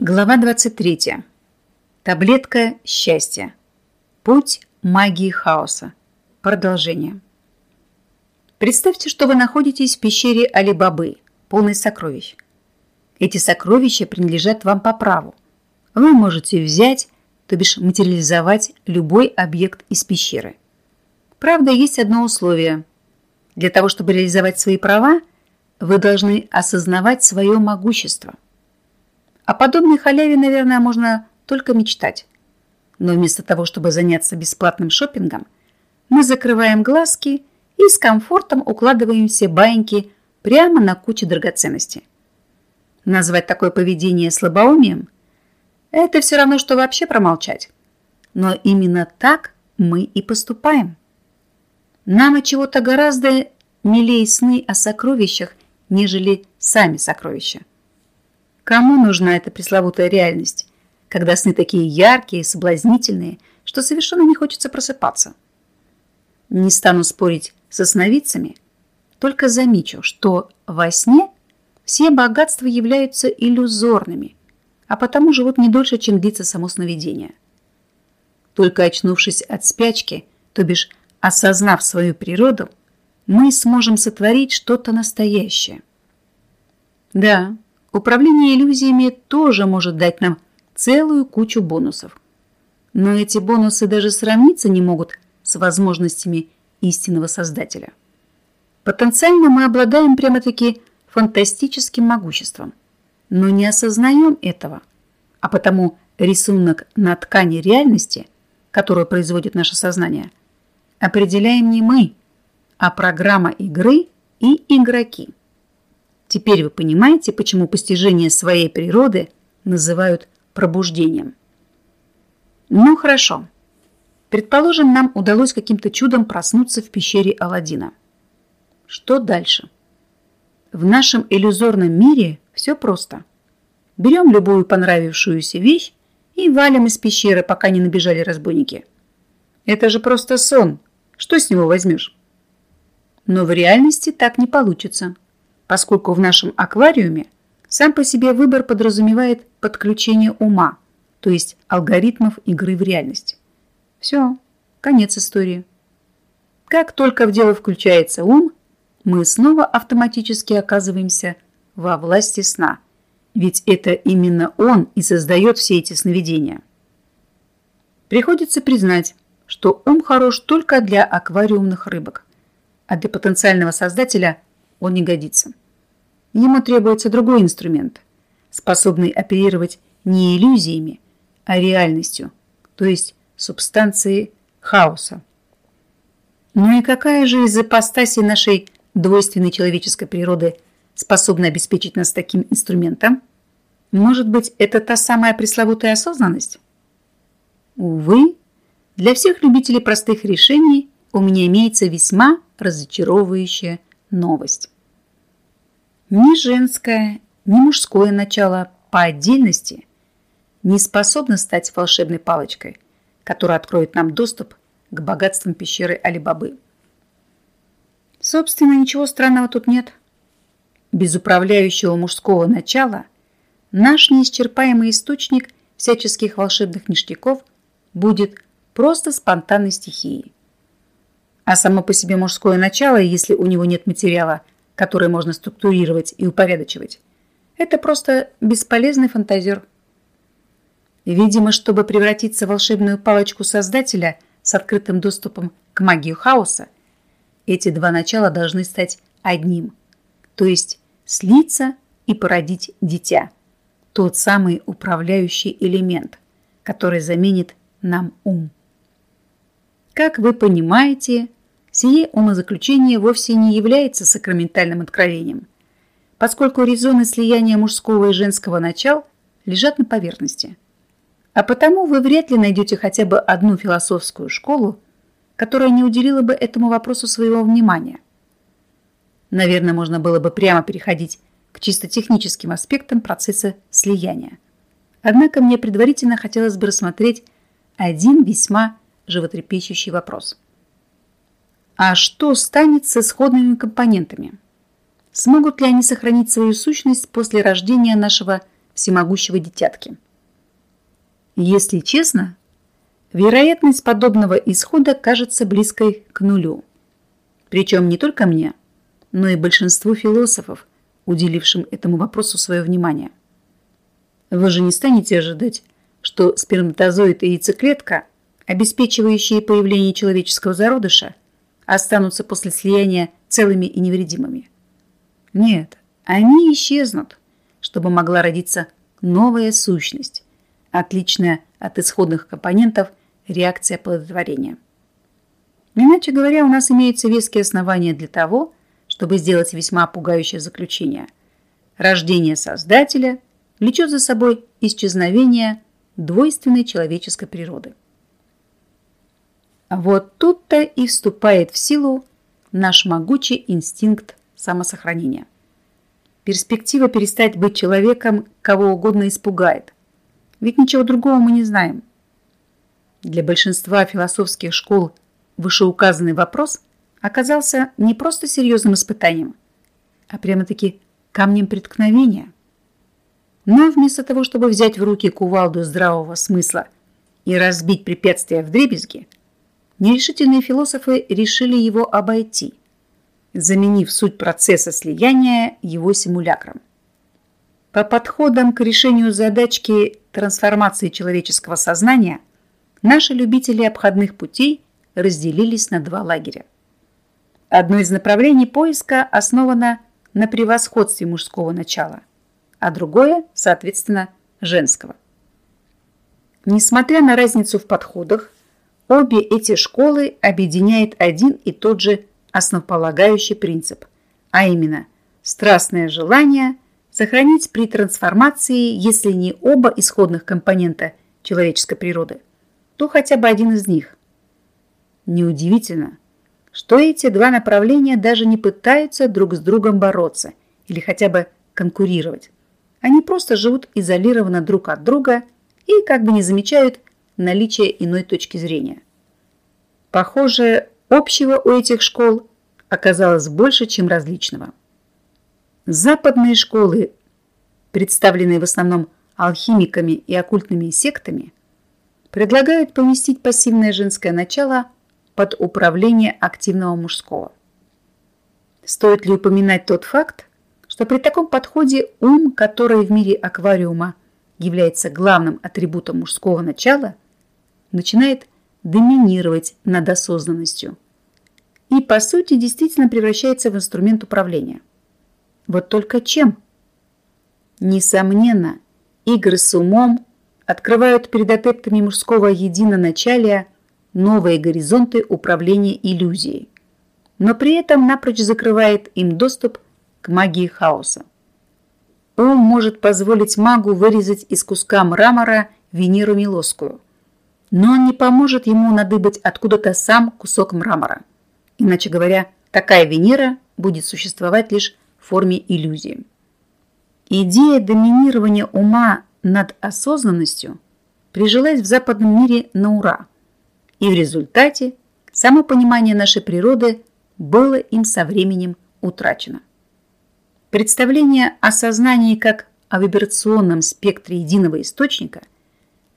Глава 23. Таблетка счастья. Путь магии хаоса. Продолжение. Представьте, что вы находитесь в пещере Али-Бабы, полной сокровищ. Эти сокровища принадлежат вам по праву. Вы можете взять, то бишь материализовать любой объект из пещеры. Правда, есть одно условие. Для того, чтобы реализовать свои права, вы должны осознавать свое могущество. О подобной халяве, наверное, можно только мечтать. Но вместо того, чтобы заняться бесплатным шопингом, мы закрываем глазки и с комфортом укладываем все баиньки прямо на кучу драгоценностей. Назвать такое поведение слабоумием – это все равно, что вообще промолчать. Но именно так мы и поступаем. Нам от чего-то гораздо милее сны о сокровищах, нежели сами сокровища. Кому нужна эта пресловутая реальность, когда сны такие яркие и соблазнительные, что совершенно не хочется просыпаться? Не стану спорить со сновидцами, только замечу, что во сне все богатства являются иллюзорными, а потому живут не дольше, чем длится само сновидение. Только очнувшись от спячки, то бишь осознав свою природу, мы сможем сотворить что-то настоящее. Да, Управление иллюзиями тоже может дать нам целую кучу бонусов. Но эти бонусы даже сравниться не могут с возможностями истинного Создателя. Потенциально мы обладаем прямо-таки фантастическим могуществом, но не осознаем этого, а потому рисунок на ткани реальности, которую производит наше сознание, определяем не мы, а программа игры и игроки. Теперь вы понимаете, почему постижение своей природы называют пробуждением. Ну хорошо. Предположим, нам удалось каким-то чудом проснуться в пещере Аладдина. Что дальше? В нашем иллюзорном мире все просто. Берем любую понравившуюся вещь и валим из пещеры, пока не набежали разбойники. Это же просто сон. Что с него возьмешь? Но в реальности так не получится поскольку в нашем аквариуме сам по себе выбор подразумевает подключение ума, то есть алгоритмов игры в реальность. Все, конец истории. Как только в дело включается ум, мы снова автоматически оказываемся во власти сна, ведь это именно он и создает все эти сновидения. Приходится признать, что ум хорош только для аквариумных рыбок, а для потенциального создателя он не годится. Ему требуется другой инструмент, способный оперировать не иллюзиями, а реальностью, то есть субстанцией хаоса. Ну и какая же из ипостасей нашей двойственной человеческой природы способна обеспечить нас таким инструментом? Может быть, это та самая пресловутая осознанность? Увы, для всех любителей простых решений у меня имеется весьма разочаровывающая новость. Ни женское, ни мужское начало по отдельности не способно стать волшебной палочкой, которая откроет нам доступ к богатствам пещеры Алибабы. Собственно, ничего странного тут нет. Без управляющего мужского начала наш неисчерпаемый источник всяческих волшебных ништяков будет просто спонтанной стихией. А само по себе мужское начало, если у него нет материала – который можно структурировать и упорядочивать. Это просто бесполезный фантазер. Видимо, чтобы превратиться в волшебную палочку Создателя с открытым доступом к магии хаоса, эти два начала должны стать одним, то есть слиться и породить дитя, тот самый управляющий элемент, который заменит нам ум. Как вы понимаете, Сие умозаключение вовсе не является сакраментальным откровением, поскольку резоны слияния мужского и женского начал лежат на поверхности. А потому вы вряд ли найдете хотя бы одну философскую школу, которая не уделила бы этому вопросу своего внимания. Наверное, можно было бы прямо переходить к чисто техническим аспектам процесса слияния. Однако мне предварительно хотелось бы рассмотреть один весьма животрепещущий вопрос – а что станет с исходными компонентами? Смогут ли они сохранить свою сущность после рождения нашего всемогущего дитятки. Если честно, вероятность подобного исхода кажется близкой к нулю. Причем не только мне, но и большинству философов, уделившим этому вопросу свое внимание. Вы же не станете ожидать, что сперматозоид и яйцеклетка, обеспечивающие появление человеческого зародыша, останутся после слияния целыми и невредимыми. Нет, они исчезнут, чтобы могла родиться новая сущность, отличная от исходных компонентов реакция оплодотворения. Иначе говоря, у нас имеются веские основания для того, чтобы сделать весьма пугающее заключение. Рождение Создателя влечет за собой исчезновение двойственной человеческой природы. Вот тут-то и вступает в силу наш могучий инстинкт самосохранения. Перспектива перестать быть человеком кого угодно испугает. Ведь ничего другого мы не знаем. Для большинства философских школ вышеуказанный вопрос оказался не просто серьезным испытанием, а прямо-таки камнем преткновения. Но вместо того, чтобы взять в руки кувалду здравого смысла и разбить препятствия в дребезги, нерешительные философы решили его обойти, заменив суть процесса слияния его симулякром. По подходам к решению задачки трансформации человеческого сознания наши любители обходных путей разделились на два лагеря. Одно из направлений поиска основано на превосходстве мужского начала, а другое, соответственно, женского. Несмотря на разницу в подходах, Обе эти школы объединяет один и тот же основополагающий принцип, а именно страстное желание сохранить при трансформации, если не оба исходных компонента человеческой природы, то хотя бы один из них. Неудивительно, что эти два направления даже не пытаются друг с другом бороться или хотя бы конкурировать. Они просто живут изолированно друг от друга и как бы не замечают наличие иной точки зрения. Похоже, общего у этих школ оказалось больше, чем различного. Западные школы, представленные в основном алхимиками и оккультными сектами, предлагают поместить пассивное женское начало под управление активного мужского. Стоит ли упоминать тот факт, что при таком подходе ум, который в мире аквариума является главным атрибутом мужского начала, начинает доминировать над осознанностью и, по сути, действительно превращается в инструмент управления. Вот только чем? Несомненно, игры с умом открывают перед адептами мужского единоначалия новые горизонты управления иллюзией, но при этом напрочь закрывает им доступ к магии хаоса. Ум может позволить магу вырезать из куска мрамора Венеру Милосскую – но он не поможет ему надыбать откуда-то сам кусок мрамора. Иначе говоря, такая Венера будет существовать лишь в форме иллюзии. Идея доминирования ума над осознанностью прижилась в западном мире на ура, и в результате само понимание нашей природы было им со временем утрачено. Представление о сознании как о вибрационном спектре единого источника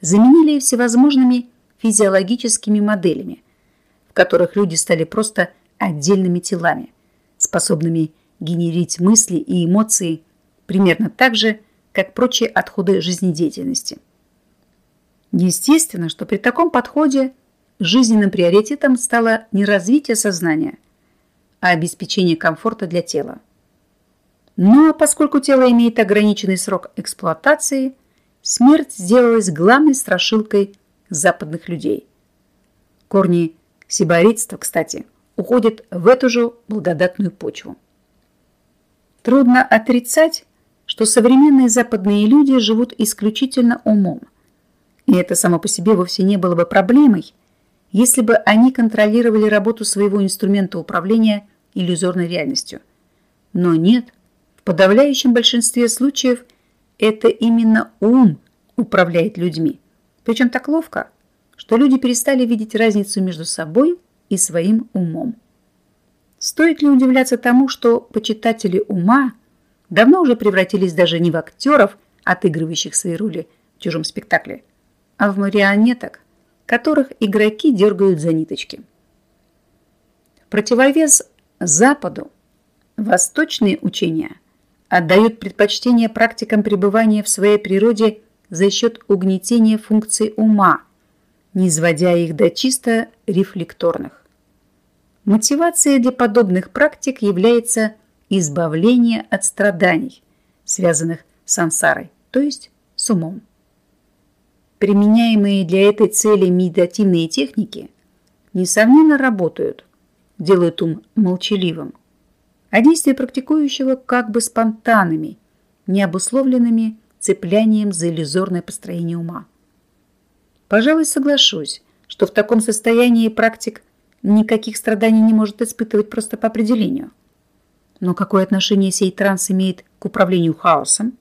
заменили всевозможными физиологическими моделями, в которых люди стали просто отдельными телами, способными генерить мысли и эмоции примерно так же, как прочие отходы жизнедеятельности. Естественно, что при таком подходе жизненным приоритетом стало не развитие сознания, а обеспечение комфорта для тела. Ну а поскольку тело имеет ограниченный срок эксплуатации – смерть сделалась главной страшилкой западных людей. Корни сибаритства, кстати, уходят в эту же благодатную почву. Трудно отрицать, что современные западные люди живут исключительно умом. И это само по себе вовсе не было бы проблемой, если бы они контролировали работу своего инструмента управления иллюзорной реальностью. Но нет, в подавляющем большинстве случаев – это именно ум управляет людьми. Причем так ловко, что люди перестали видеть разницу между собой и своим умом. Стоит ли удивляться тому, что почитатели ума давно уже превратились даже не в актеров, отыгрывающих свои роли в чужом спектакле, а в марионеток, которых игроки дергают за ниточки. В противовес Западу восточные учения отдают предпочтение практикам пребывания в своей природе за счет угнетения функций ума, не изводя их до чисто рефлекторных. Мотивацией для подобных практик является избавление от страданий, связанных с сансарой, то есть с умом. Применяемые для этой цели медитативные техники несомненно работают, делают ум молчаливым, а действия практикующего как бы спонтанными, необусловленными цеплянием за иллюзорное построение ума. Пожалуй, соглашусь, что в таком состоянии практик никаких страданий не может испытывать просто по определению. Но какое отношение сей транс имеет к управлению хаосом?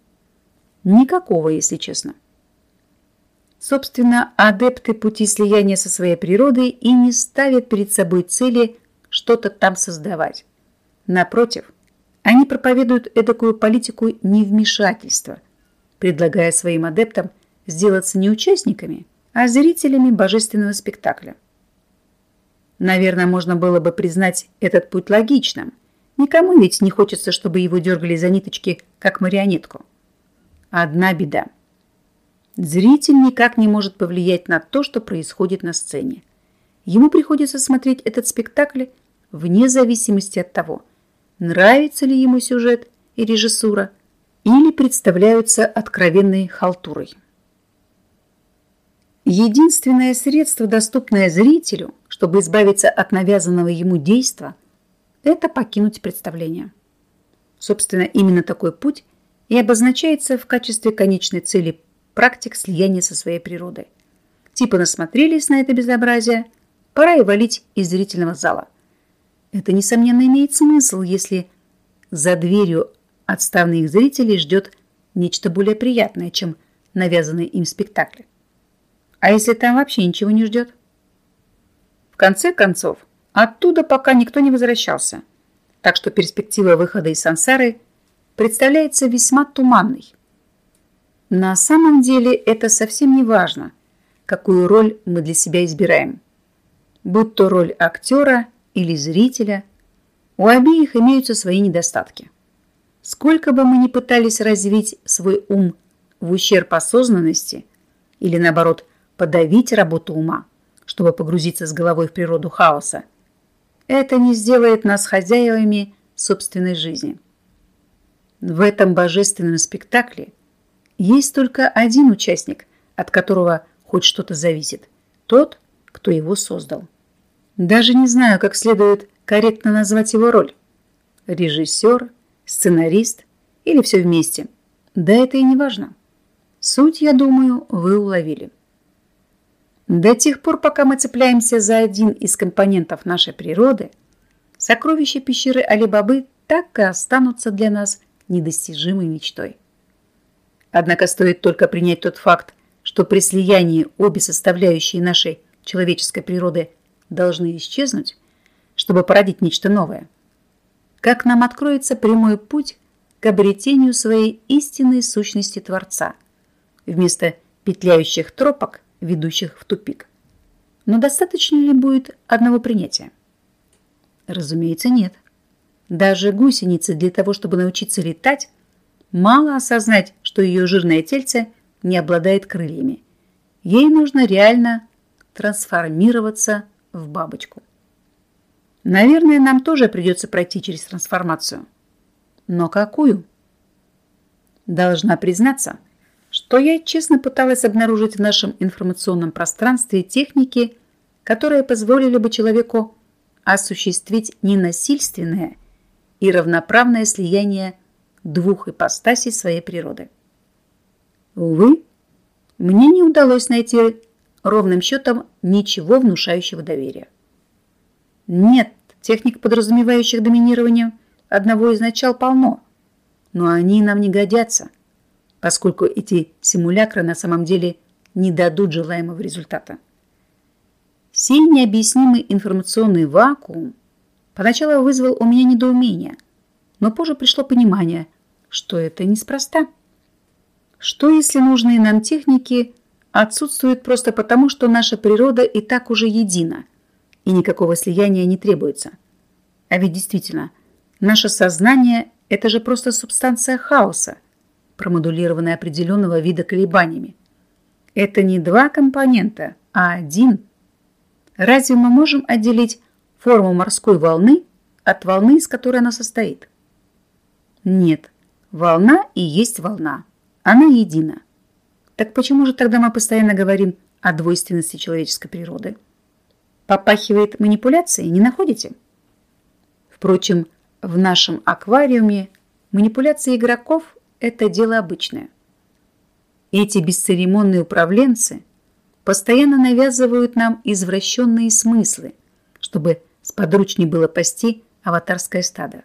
Никакого, если честно. Собственно, адепты пути слияния со своей природой и не ставят перед собой цели что-то там создавать. Напротив, они проповедуют эдакую политику невмешательства, предлагая своим адептам сделаться не участниками, а зрителями божественного спектакля. Наверное, можно было бы признать этот путь логичным. Никому ведь не хочется, чтобы его дергали за ниточки, как марионетку. Одна беда. Зритель никак не может повлиять на то, что происходит на сцене. Ему приходится смотреть этот спектакль вне зависимости от того, нравится ли ему сюжет и режиссура, или представляются откровенной халтурой. Единственное средство, доступное зрителю, чтобы избавиться от навязанного ему действа, это покинуть представление. Собственно, именно такой путь и обозначается в качестве конечной цели практик слияния со своей природой. Типа насмотрелись на это безобразие, пора и валить из зрительного зала. Это, несомненно, имеет смысл, если за дверью отставных зрителей ждет нечто более приятное, чем навязанные им спектакли. А если там вообще ничего не ждет? В конце концов, оттуда пока никто не возвращался, так что перспектива выхода из сансары представляется весьма туманной. На самом деле это совсем не важно, какую роль мы для себя избираем. Будь то роль актера или зрителя, у обеих имеются свои недостатки. Сколько бы мы ни пытались развить свой ум в ущерб осознанности или, наоборот, подавить работу ума, чтобы погрузиться с головой в природу хаоса. Это не сделает нас хозяевами собственной жизни. В этом божественном спектакле есть только один участник, от которого хоть что-то зависит. Тот, кто его создал. Даже не знаю, как следует корректно назвать его роль. Режиссер, сценарист или все вместе. Да это и не важно. Суть, я думаю, вы уловили. До тех пор, пока мы цепляемся за один из компонентов нашей природы, сокровища пещеры Алибабы так и останутся для нас недостижимой мечтой. Однако стоит только принять тот факт, что при слиянии обе составляющие нашей человеческой природы должны исчезнуть, чтобы породить нечто новое. Как нам откроется прямой путь к обретению своей истинной сущности Творца, вместо петляющих тропок ведущих в тупик. Но достаточно ли будет одного принятия? Разумеется, нет. Даже гусенице для того, чтобы научиться летать, мало осознать, что ее жирное тельце не обладает крыльями. Ей нужно реально трансформироваться в бабочку. Наверное, нам тоже придется пройти через трансформацию. Но какую? Должна признаться, что я честно пыталась обнаружить в нашем информационном пространстве техники, которые позволили бы человеку осуществить ненасильственное и равноправное слияние двух ипостасей своей природы. Увы, мне не удалось найти ровным счетом ничего внушающего доверия. Нет, техник, подразумевающих доминирование одного из начал полно, но они нам не годятся – поскольку эти симулякры на самом деле не дадут желаемого результата. Сей необъяснимый информационный вакуум поначалу вызвал у меня недоумение, но позже пришло понимание, что это неспроста. Что если нужные нам техники отсутствуют просто потому, что наша природа и так уже едина, и никакого слияния не требуется? А ведь действительно, наше сознание – это же просто субстанция хаоса, промодулированная определенного вида колебаниями. Это не два компонента, а один. Разве мы можем отделить форму морской волны от волны, из которой она состоит? Нет, волна и есть волна. Она едина. Так почему же тогда мы постоянно говорим о двойственности человеческой природы? Попахивает манипуляцией, не находите? Впрочем, в нашем аквариуме манипуляции игроков – это дело обычное. Эти бесцеремонные управленцы постоянно навязывают нам извращенные смыслы, чтобы сподручнее было пасти аватарское стадо.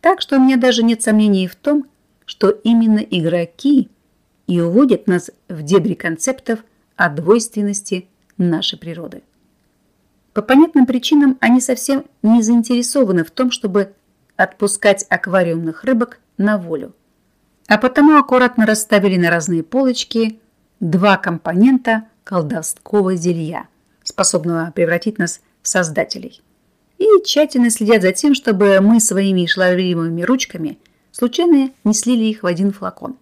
Так что у меня даже нет сомнений в том, что именно игроки и уводят нас в дебри концептов о двойственности нашей природы. По понятным причинам они совсем не заинтересованы в том, чтобы отпускать аквариумных рыбок на волю, а потому аккуратно расставили на разные полочки два компонента колдовского зелья, способного превратить нас в создателей – и тщательно следят за тем, чтобы мы своими шаловливыми ручками случайно не слили их в один флакон.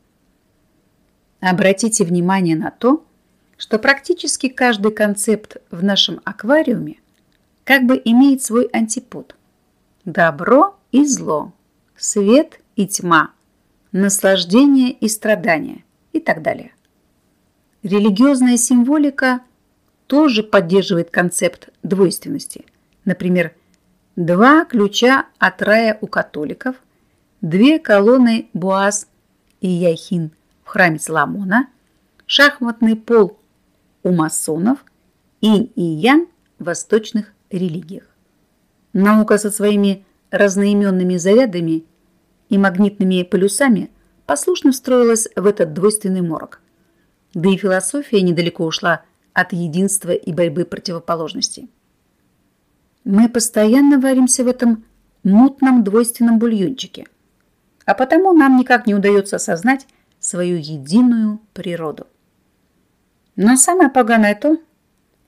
Обратите внимание на то, что практически каждый концепт в нашем аквариуме как бы имеет свой антипод. Добро и зло, свет и тьма, наслаждение и страдание и так далее. Религиозная символика тоже поддерживает концепт двойственности. Например, два ключа от рая у католиков, две колонны Буаз и Яхин храме Соломона, шахматный пол у масонов, инь и ян в восточных религиях. Наука со своими разноименными зарядами и магнитными полюсами послушно встроилась в этот двойственный морок. Да и философия недалеко ушла от единства и борьбы противоположностей. Мы постоянно варимся в этом мутном двойственном бульончике, а потому нам никак не удается осознать свою единую природу. Но самое поганое то,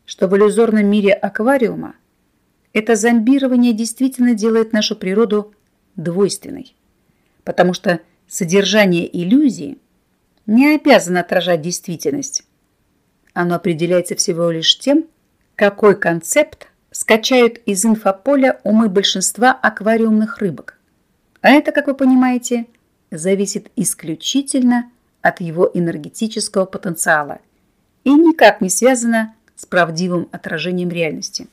что в иллюзорном мире аквариума это зомбирование действительно делает нашу природу двойственной, потому что содержание иллюзии не обязано отражать действительность. Оно определяется всего лишь тем, какой концепт скачают из инфополя умы большинства аквариумных рыбок. А это, как вы понимаете, зависит исключительно от его энергетического потенциала и никак не связано с правдивым отражением реальности.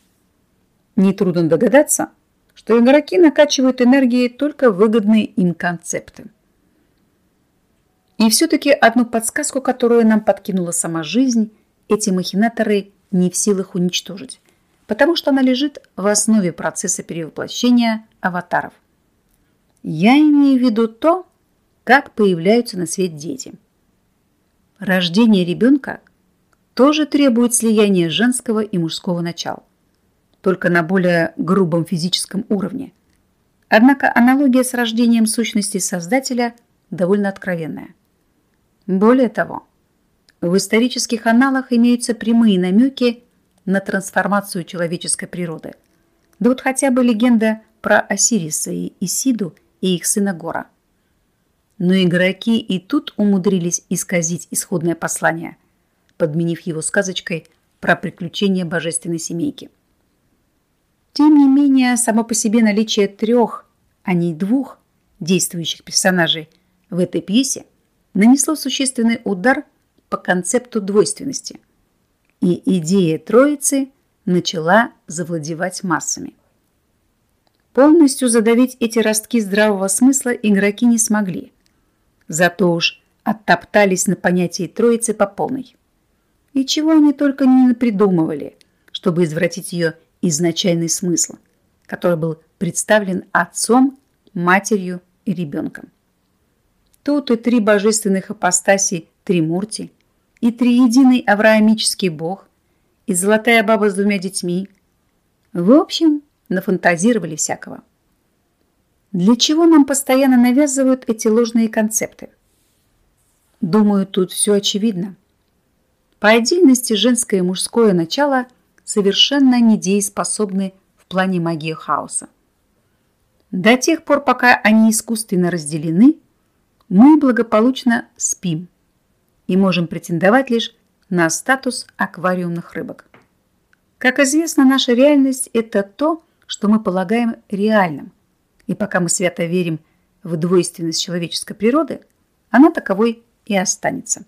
Нетрудно догадаться, что игроки накачивают энергией только выгодные им концепты. И все-таки одну подсказку, которую нам подкинула сама жизнь, эти махинаторы не в силах уничтожить потому что она лежит в основе процесса перевоплощения аватаров. Я имею в виду то, как появляются на свет дети. Рождение ребенка тоже требует слияния женского и мужского начала, только на более грубом физическом уровне. Однако аналогия с рождением сущности Создателя довольно откровенная. Более того, в исторических аналах имеются прямые намеки на трансформацию человеческой природы. Да вот хотя бы легенда про Осириса и Исиду и их сына Гора. Но игроки и тут умудрились исказить исходное послание, подменив его сказочкой про приключения божественной семейки. Тем не менее, само по себе наличие трех, а не двух действующих персонажей в этой пьесе нанесло существенный удар по концепту двойственности – и идея Троицы начала завладевать массами. Полностью задавить эти ростки здравого смысла игроки не смогли. Зато уж оттоптались на понятие Троицы по полной. И чего они только не придумывали, чтобы извратить ее изначальный смысл, который был представлен отцом, матерью и ребенком. Тут и три божественных апостаси Тримурти – и триединый авраамический бог, и золотая баба с двумя детьми. В общем, нафантазировали всякого. Для чего нам постоянно навязывают эти ложные концепты? Думаю, тут все очевидно. По отдельности женское и мужское начало совершенно недееспособны в плане магии хаоса. До тех пор, пока они искусственно разделены, мы благополучно спим и можем претендовать лишь на статус аквариумных рыбок. Как известно, наша реальность – это то, что мы полагаем реальным. И пока мы свято верим в двойственность человеческой природы, она таковой и останется.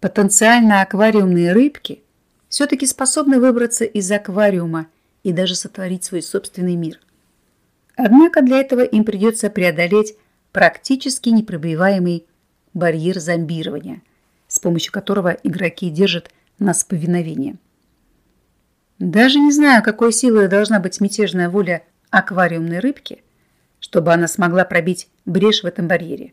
Потенциально аквариумные рыбки все-таки способны выбраться из аквариума и даже сотворить свой собственный мир. Однако для этого им придется преодолеть практически непробиваемый барьер зомбирования, с помощью которого игроки держат нас в повиновении. Даже не знаю, какой силой должна быть мятежная воля аквариумной рыбки, чтобы она смогла пробить брешь в этом барьере.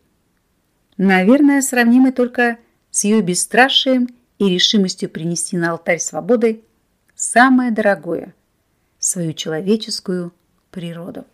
Наверное, сравнимы только с ее бесстрашием и решимостью принести на алтарь свободы самое дорогое – свою человеческую природу.